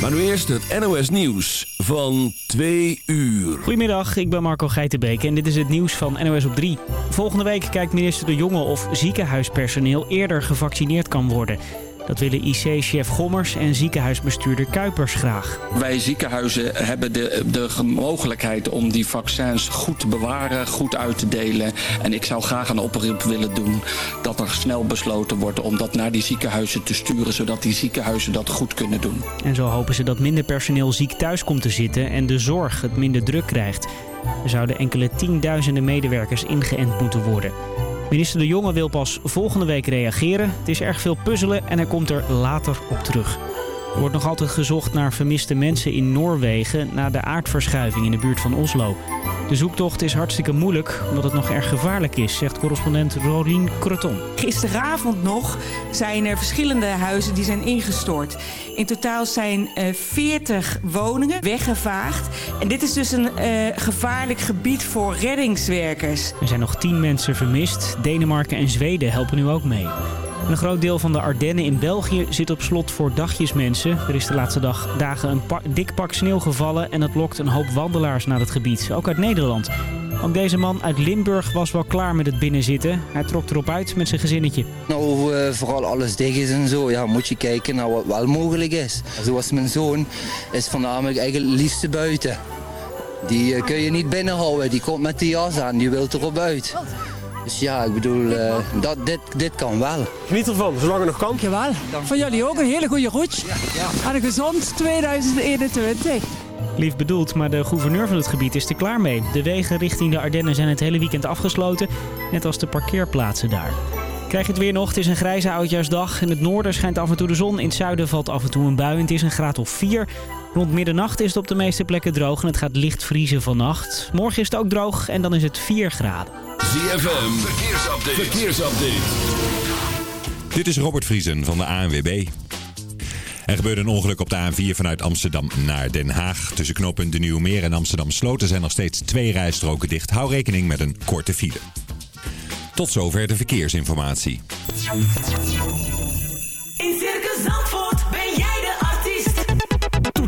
Maar nu eerst het NOS Nieuws van 2 uur. Goedemiddag, ik ben Marco Geitenbeek en dit is het nieuws van NOS op 3. Volgende week kijkt minister De Jonge of ziekenhuispersoneel eerder gevaccineerd kan worden. Dat willen IC-chef Gommers en ziekenhuisbestuurder Kuipers graag. Wij ziekenhuizen hebben de, de mogelijkheid om die vaccins goed te bewaren, goed uit te delen. En ik zou graag een oproep willen doen dat er snel besloten wordt om dat naar die ziekenhuizen te sturen, zodat die ziekenhuizen dat goed kunnen doen. En zo hopen ze dat minder personeel ziek thuis komt te zitten en de zorg het minder druk krijgt. Er zouden enkele tienduizenden medewerkers ingeënt moeten worden. Minister De Jonge wil pas volgende week reageren. Het is erg veel puzzelen en hij komt er later op terug. Er wordt nog altijd gezocht naar vermiste mensen in Noorwegen... na de aardverschuiving in de buurt van Oslo. De zoektocht is hartstikke moeilijk, omdat het nog erg gevaarlijk is... zegt correspondent Rolien Creton. Gisteravond nog zijn er verschillende huizen die zijn ingestort. In totaal zijn uh, 40 woningen weggevaagd. En dit is dus een uh, gevaarlijk gebied voor reddingswerkers. Er zijn nog 10 mensen vermist. Denemarken en Zweden helpen nu ook mee. Een groot deel van de Ardennen in België zit op slot voor dagjesmensen. Er is de laatste dag, dagen een dik pak sneeuw gevallen en dat lokt een hoop wandelaars naar het gebied, ook uit Nederland. Ook deze man uit Limburg was wel klaar met het binnenzitten. Hij trok erop uit met zijn gezinnetje. Nou, uh, vooral alles dicht is en zo, ja, moet je kijken naar wat wel mogelijk is. Zoals mijn zoon is voornamelijk eigenlijk liefste buiten. Die uh, kun je niet binnenhouden, die komt met de jas aan, die wil erop uit. Dus ja, ik bedoel, uh, dat, dit, dit kan wel. Geniet ervan, zolang het nog kan. Dankjewel. Van jullie ook een hele goede route. Ja, ja. En een gezond 2021. Lief bedoeld, maar de gouverneur van het gebied is er klaar mee. De wegen richting de Ardennen zijn het hele weekend afgesloten, net als de parkeerplaatsen daar. Krijg je het weer nog, het is een grijze oudjaarsdag. In het noorden schijnt af en toe de zon, in het zuiden valt af en toe een bui. Het is een graad of 4. Rond middernacht is het op de meeste plekken droog en het gaat licht vriezen vannacht. Morgen is het ook droog en dan is het 4 graden. ZFM, verkeersupdate. verkeersupdate. Dit is Robert Vriesen van de ANWB. Er gebeurde een ongeluk op de A4 vanuit Amsterdam naar Den Haag. Tussen knooppunt De Nieuwe Meer en Amsterdam Sloten zijn nog steeds twee rijstroken dicht. Hou rekening met een korte file. Tot zover de verkeersinformatie. In Circus Zandvoort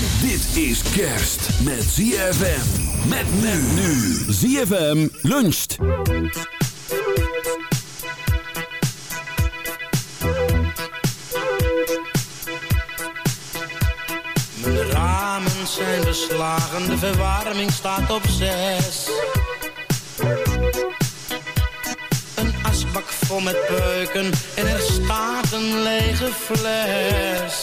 Dit is kerst met ZFM. Met men nu. ZFM luncht. Mijn ramen zijn beslagen, de verwarming staat op zes. Een asbak vol met peuken en er staat een lege fles.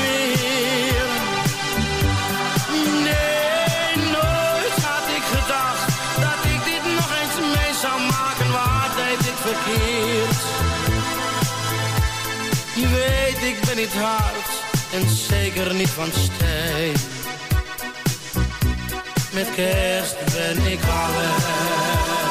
Je weet, ik ben niet hard en zeker niet van steen. Met kerst ben ik alleen.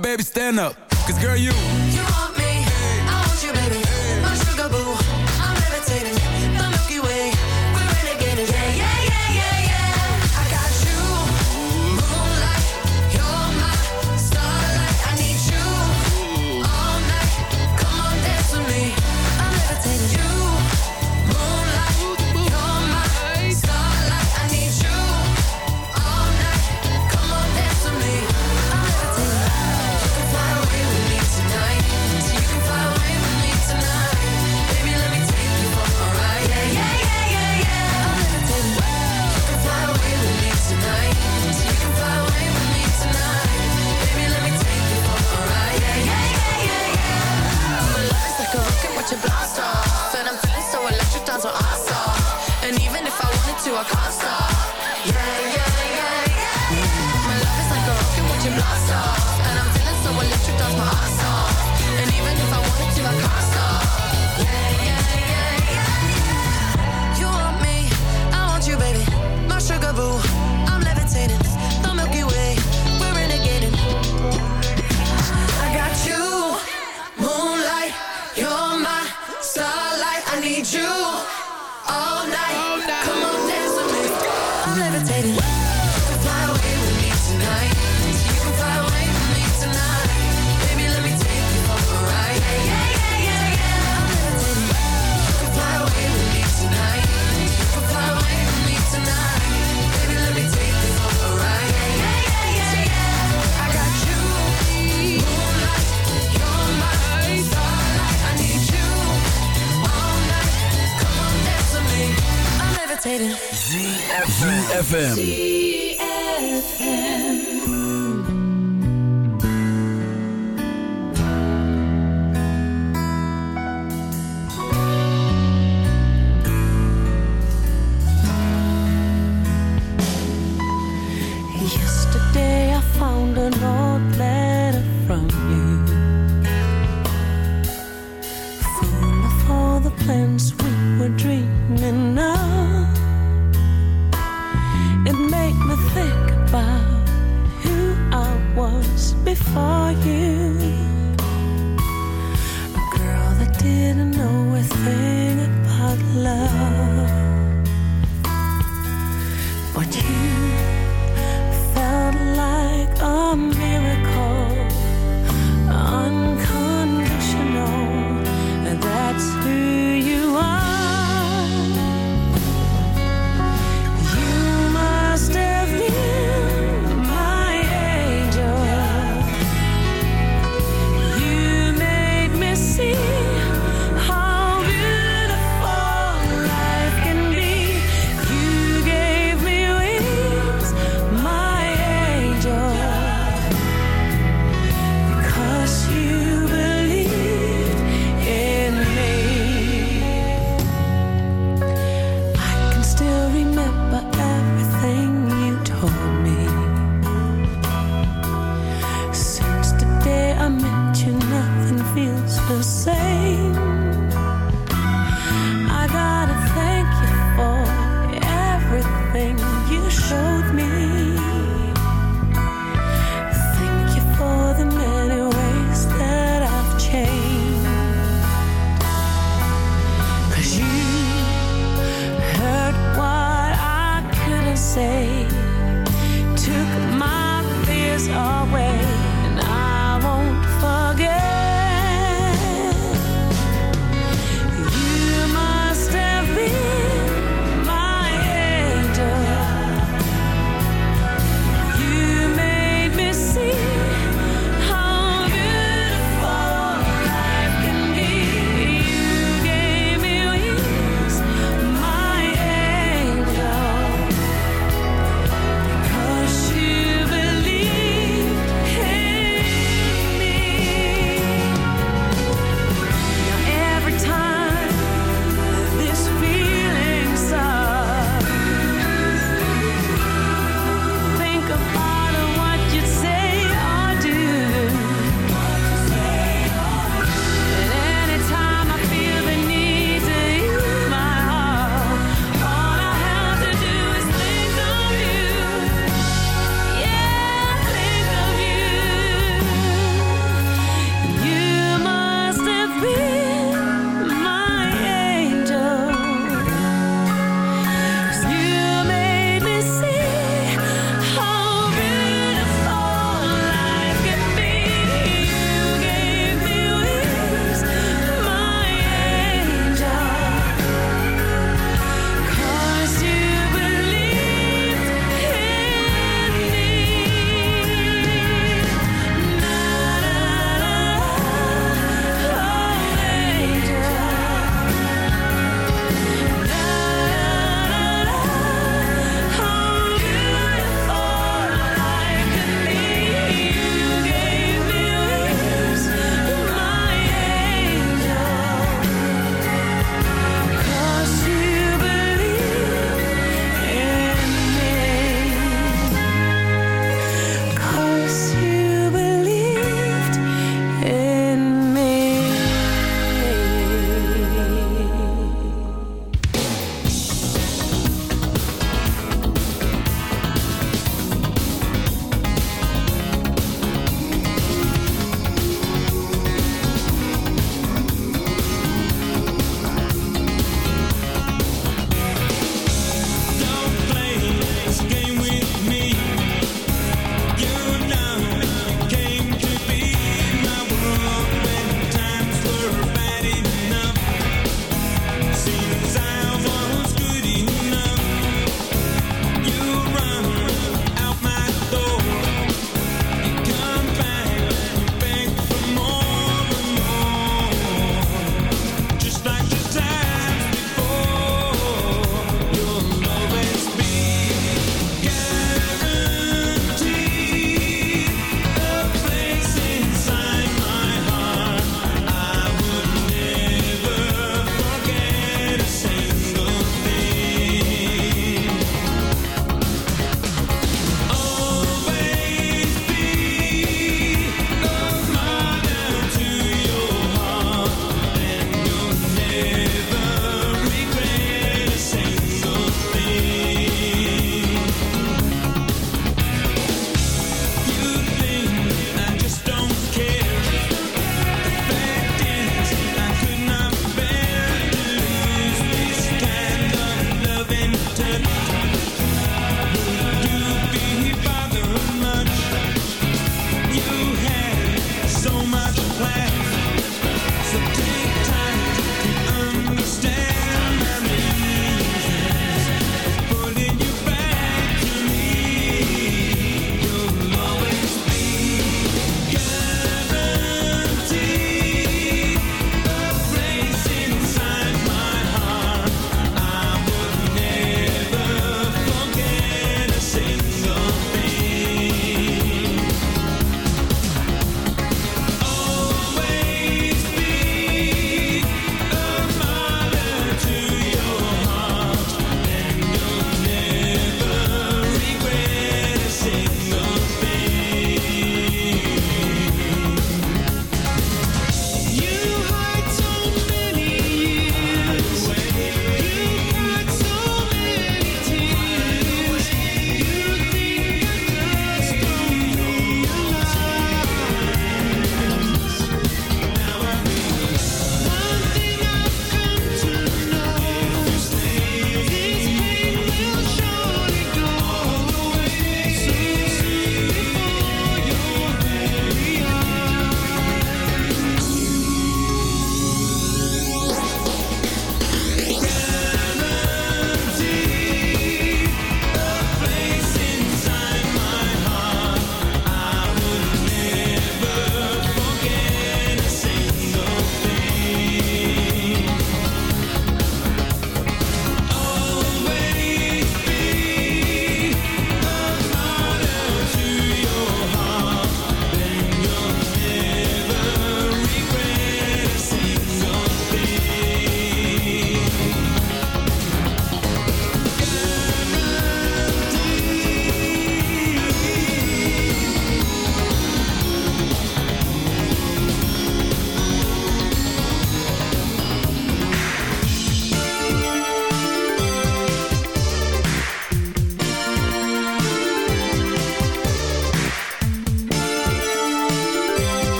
baby, stand up. Cause girl, you. you vergeten. ZFM. ZFM.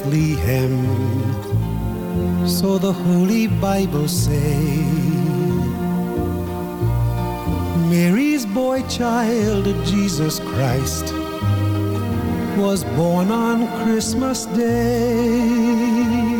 Bethlehem. So the Holy Bible say, Mary's boy child, Jesus Christ, was born on Christmas Day.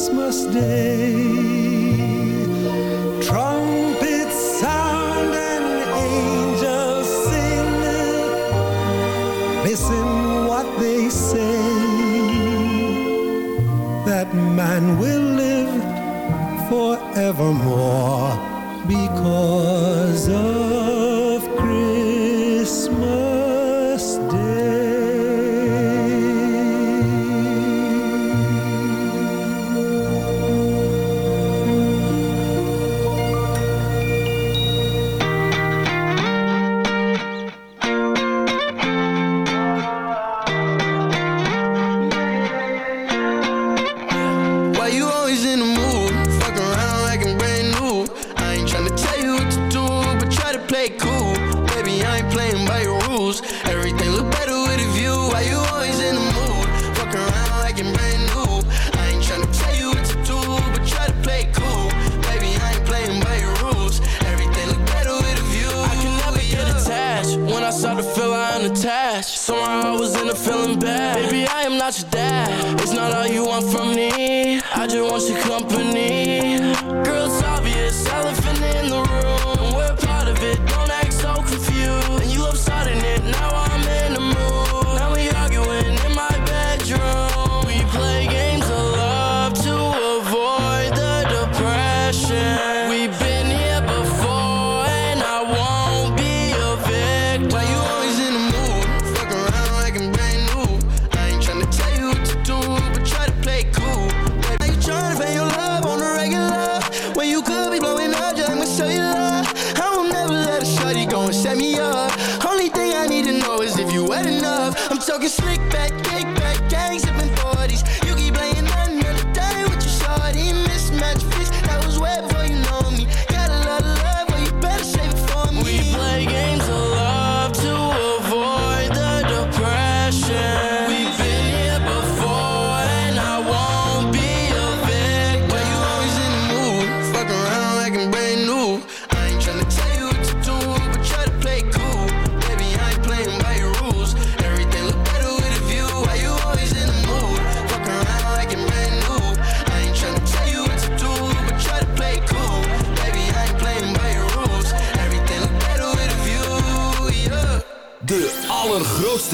Christmas Day.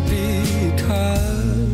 because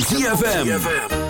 ZFM.